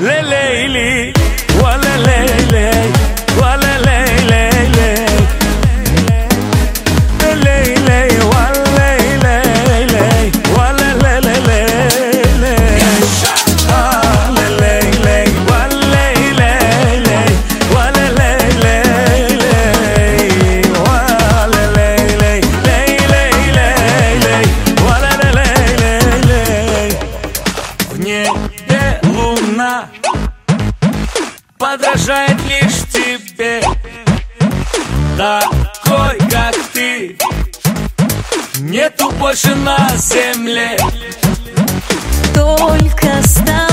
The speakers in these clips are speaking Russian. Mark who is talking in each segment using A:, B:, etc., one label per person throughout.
A: lele ili. подражает лишь тебе. Такой как ты. Нету больше на земле.
B: Только стал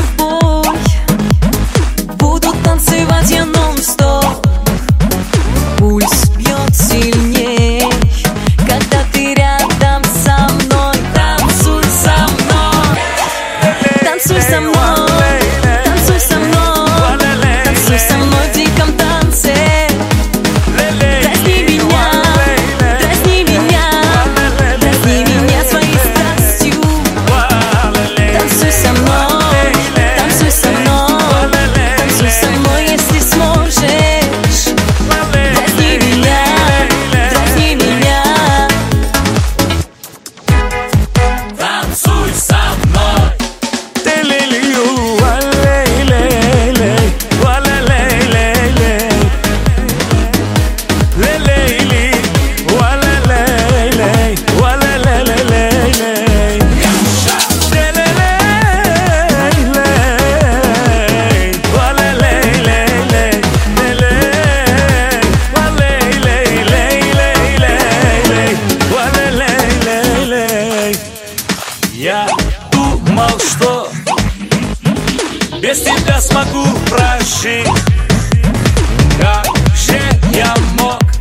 B: Если
A: я смогу прожить. Как же я мог?